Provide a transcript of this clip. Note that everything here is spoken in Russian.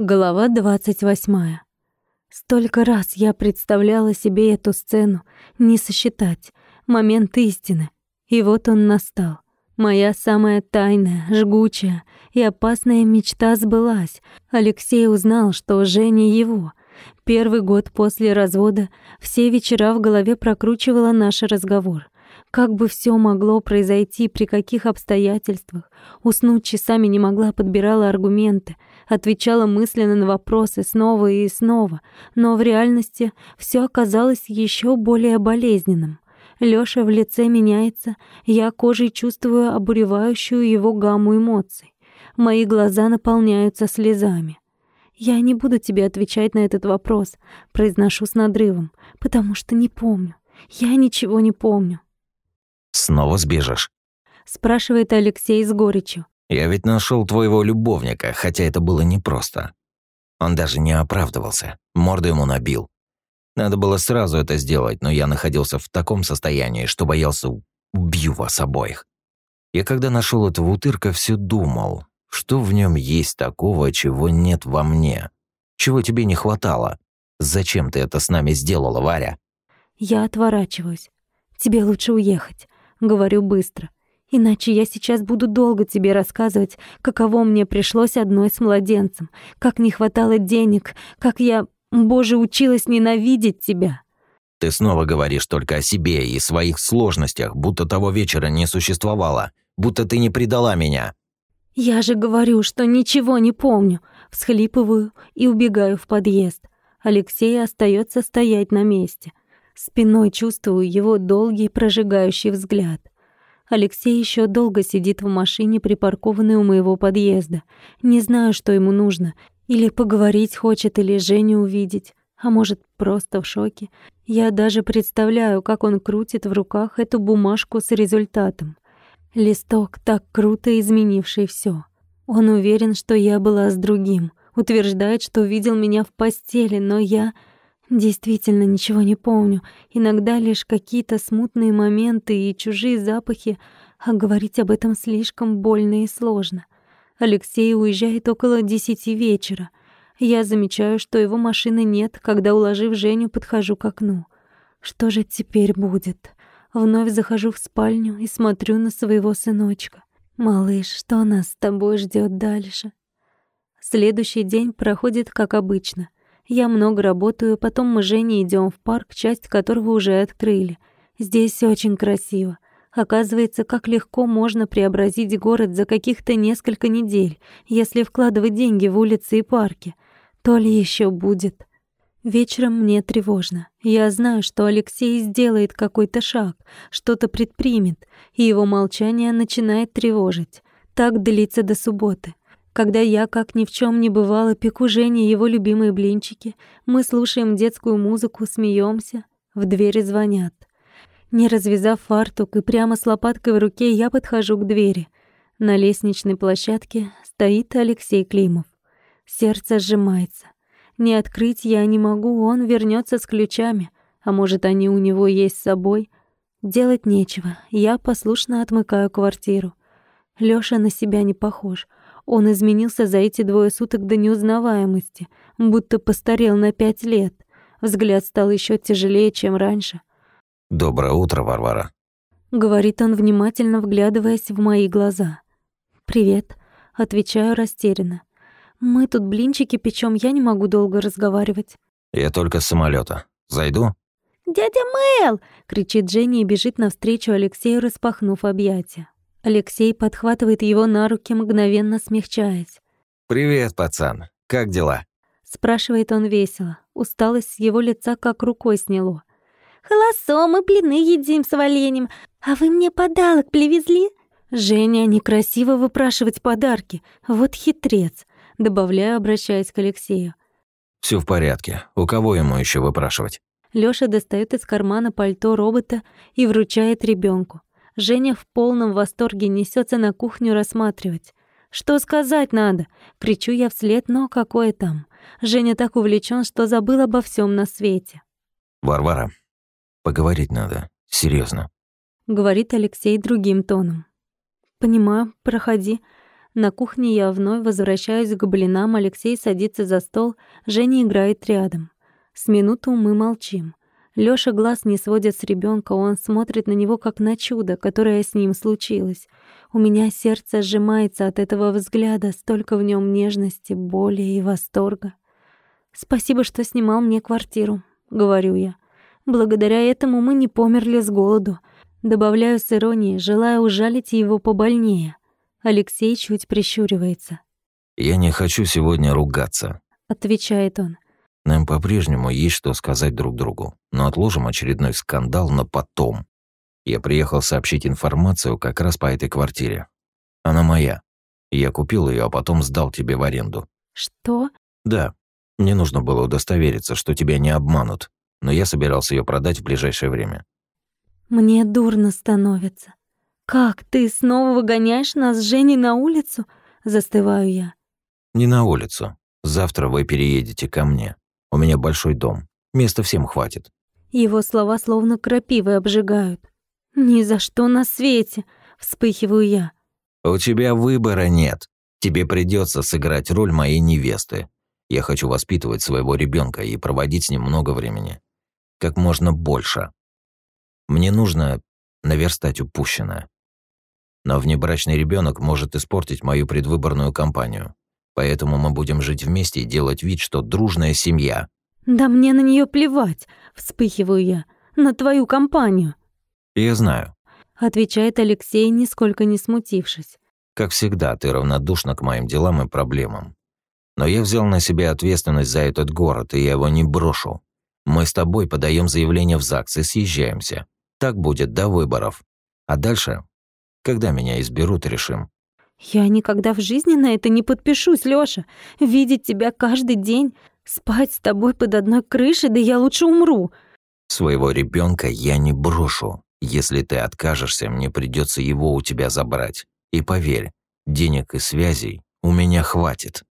Глава двадцать восьмая. Столько раз я представляла себе эту сцену, не сосчитать, момент истины. И вот он настал. Моя самая тайная, жгучая и опасная мечта сбылась. Алексей узнал, что Женя его. Первый год после развода все вечера в голове прокручивала наш разговор — как бы все могло произойти, при каких обстоятельствах. Уснуть часами не могла, подбирала аргументы, отвечала мысленно на вопросы снова и снова, но в реальности все оказалось еще более болезненным. Лёша в лице меняется, я кожей чувствую обуревающую его гамму эмоций. Мои глаза наполняются слезами. «Я не буду тебе отвечать на этот вопрос», — произношу с надрывом, «потому что не помню. Я ничего не помню. Снова сбежишь? Спрашивает Алексей с горечью. Я ведь нашел твоего любовника, хотя это было непросто. Он даже не оправдывался, морду ему набил. Надо было сразу это сделать, но я находился в таком состоянии, что боялся убью вас обоих. Я когда нашел этого утырка, все думал, что в нем есть такого, чего нет во мне. Чего тебе не хватало? Зачем ты это с нами сделала, Варя? Я отворачиваюсь. Тебе лучше уехать говорю быстро. Иначе я сейчас буду долго тебе рассказывать, каково мне пришлось одной с младенцем, как не хватало денег, как я, боже, училась ненавидеть тебя. Ты снова говоришь только о себе и своих сложностях, будто того вечера не существовало, будто ты не предала меня. Я же говорю, что ничего не помню. Всхлипываю и убегаю в подъезд. Алексей остается стоять на месте. Спиной чувствую его долгий прожигающий взгляд. Алексей еще долго сидит в машине, припаркованной у моего подъезда. Не знаю, что ему нужно. Или поговорить хочет, или Женю увидеть. А может, просто в шоке. Я даже представляю, как он крутит в руках эту бумажку с результатом. Листок, так круто изменивший все. Он уверен, что я была с другим. Утверждает, что видел меня в постели, но я Действительно ничего не помню. Иногда лишь какие-то смутные моменты и чужие запахи, а говорить об этом слишком больно и сложно. Алексей уезжает около десяти вечера. Я замечаю, что его машины нет, когда, уложив Женю, подхожу к окну. Что же теперь будет? Вновь захожу в спальню и смотрю на своего сыночка. «Малыш, что нас с тобой ждет дальше?» Следующий день проходит как обычно — я много работаю, потом мы с Женей идём в парк, часть которого уже открыли. Здесь очень красиво. Оказывается, как легко можно преобразить город за каких-то несколько недель, если вкладывать деньги в улицы и парки. То ли ещё будет. Вечером мне тревожно. Я знаю, что Алексей сделает какой-то шаг, что-то предпримет, и его молчание начинает тревожить. Так длится до субботы. Когда я, как ни в чем не бывало, пеку Жене его любимые блинчики, мы слушаем детскую музыку, смеемся, в двери звонят. Не развязав фартук и прямо с лопаткой в руке, я подхожу к двери. На лестничной площадке стоит Алексей Климов. Сердце сжимается. Не открыть я не могу, он вернется с ключами. А может, они у него есть с собой? Делать нечего. Я послушно отмыкаю квартиру. Лёша на себя не похож. Он изменился за эти двое суток до неузнаваемости, будто постарел на пять лет. Взгляд стал еще тяжелее, чем раньше. «Доброе утро, Варвара», — говорит он, внимательно вглядываясь в мои глаза. «Привет», — отвечаю растерянно. «Мы тут блинчики печем, я не могу долго разговаривать». «Я только с самолета. Зайду?» «Дядя Мэл!» — кричит Женя и бежит навстречу Алексею, распахнув объятия. Алексей подхватывает его на руки, мгновенно смягчаясь. «Привет, пацан. Как дела?» Спрашивает он весело. Усталость с его лица как рукой сняло. «Холосо, мы блины едим с вареньем. А вы мне подарок привезли?» «Женя, некрасиво выпрашивать подарки. Вот хитрец», — добавляю, обращаясь к Алексею. Все в порядке. У кого ему еще выпрашивать?» Лёша достает из кармана пальто робота и вручает ребенку. Женя в полном восторге несется на кухню рассматривать. «Что сказать надо?» — кричу я вслед, но какое там. Женя так увлечен, что забыл обо всем на свете. «Варвара, поговорить надо. серьезно, говорит Алексей другим тоном. «Понимаю, проходи. На кухне я вновь возвращаюсь к блинам, Алексей садится за стол, Женя играет рядом. С минуту мы молчим. Лёша глаз не сводит с ребёнка, он смотрит на него как на чудо, которое с ним случилось. У меня сердце сжимается от этого взгляда, столько в нём нежности, боли и восторга. «Спасибо, что снимал мне квартиру», — говорю я. «Благодаря этому мы не померли с голоду». Добавляю с иронией, желая ужалить его побольнее. Алексей чуть прищуривается. «Я не хочу сегодня ругаться», — отвечает он. «Нам по-прежнему есть что сказать друг другу, но отложим очередной скандал на потом. Я приехал сообщить информацию как раз по этой квартире. Она моя. Я купил ее, а потом сдал тебе в аренду». «Что?» «Да. Мне нужно было удостовериться, что тебя не обманут, но я собирался ее продать в ближайшее время». «Мне дурно становится. «Как, ты снова выгоняешь нас с Женей на улицу?» Застываю я. «Не на улицу. Завтра вы переедете ко мне. У меня большой дом. Места всем хватит». Его слова словно крапивой обжигают. «Ни за что на свете!» — вспыхиваю я. «У тебя выбора нет. Тебе придется сыграть роль моей невесты. Я хочу воспитывать своего ребенка и проводить с ним много времени. Как можно больше. Мне нужно наверстать упущенное. Но внебрачный ребенок может испортить мою предвыборную кампанию. Поэтому мы будем жить вместе и делать вид, что дружная семья. Да мне на нее плевать, вспыхиваю я. На твою компанию. Я знаю. Отвечает Алексей, нисколько не смутившись. Как всегда, ты равнодушна к моим делам и проблемам. Но я взял на себя ответственность за этот город, и я его не брошу. Мы с тобой подаем заявление в ЗАГС и съезжаемся. Так будет до выборов. А дальше когда меня изберут, решим. Я никогда в жизни на это не подпишусь, Лёша. Видеть тебя каждый день, спать с тобой под одной крышей, да я лучше умру. Своего ребенка я не брошу. Если ты откажешься, мне придется его у тебя забрать. И поверь, денег и связей у меня хватит.